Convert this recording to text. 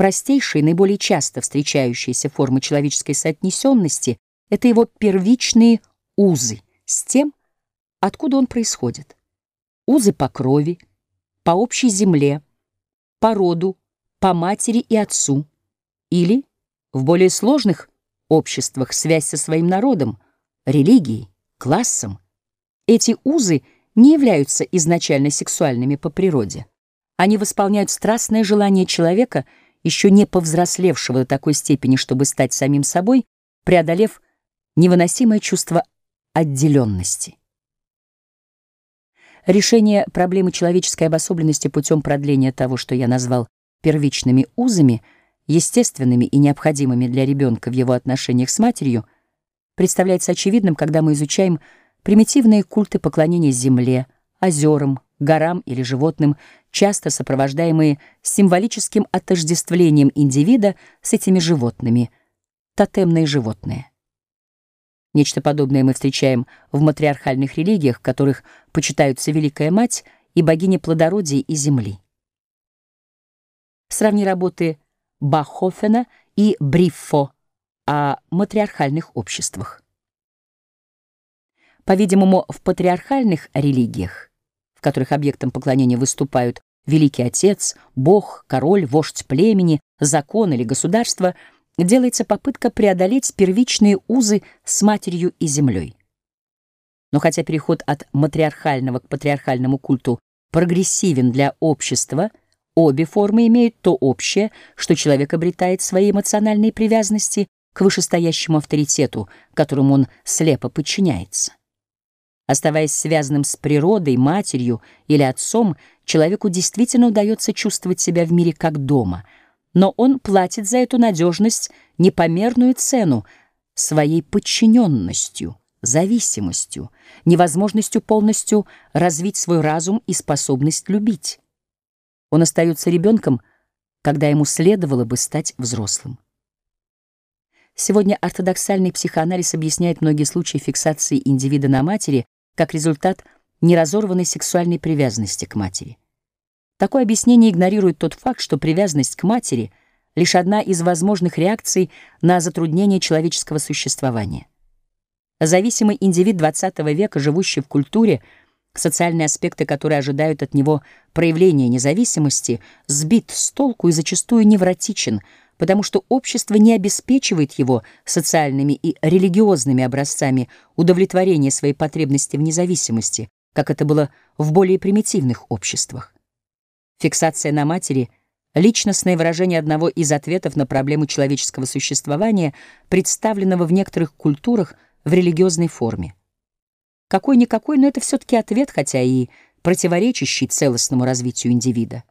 простейшие, наиболее часто встречающиеся формы человеческой соотнесенности — это его первичные узы с тем, откуда он происходит. Узы по крови, по общей земле, по роду, по матери и отцу, или, в более сложных обществах, связь со своим народом, религией, классом. Эти узы не являются изначально сексуальными по природе. Они восполняют страстное желание человека, еще не повзрослевшего до такой степени, чтобы стать самим собой, преодолев невыносимое чувство отделенности. Решение проблемы человеческой обособленности путем продления того, что я назвал первичными узами, естественными и необходимыми для ребенка в его отношениях с матерью, представляется очевидным, когда мы изучаем примитивные культы поклонения земле, озерам, горам или животным, часто сопровождаемые символическим отождествлением индивида с этими животными, тотемные животные. Нечто подобное мы встречаем в матриархальных религиях, в которых почитаются Великая Мать и богиня плодородия и земли. Сравни работы Бахофена и Бриффо о матриархальных обществах. По-видимому, в патриархальных религиях, в которых объектом поклонения выступают Великий Отец, Бог, Король, Вождь племени, закон или государство — делается попытка преодолеть первичные узы с матерью и землей. Но хотя переход от матриархального к патриархальному культу прогрессивен для общества, обе формы имеют то общее, что человек обретает свои эмоциональные привязанности к вышестоящему авторитету, которому он слепо подчиняется. Оставаясь связанным с природой, матерью или отцом, человеку действительно удается чувствовать себя в мире как дома — но он платит за эту надежность непомерную цену своей подчиненностью, зависимостью, невозможностью полностью развить свой разум и способность любить. Он остается ребенком, когда ему следовало бы стать взрослым. Сегодня ортодоксальный психоанализ объясняет многие случаи фиксации индивида на матери как результат неразорванной сексуальной привязанности к матери. Такое объяснение игнорирует тот факт, что привязанность к матери — лишь одна из возможных реакций на затруднение человеческого существования. Зависимый индивид XX века, живущий в культуре, социальные аспекты, которые ожидают от него проявления независимости, сбит с толку и зачастую невротичен, потому что общество не обеспечивает его социальными и религиозными образцами удовлетворения своей потребности в независимости, как это было в более примитивных обществах. Фиксация на матери — личностное выражение одного из ответов на проблему человеческого существования, представленного в некоторых культурах в религиозной форме. Какой-никакой, но это все-таки ответ, хотя и противоречащий целостному развитию индивида.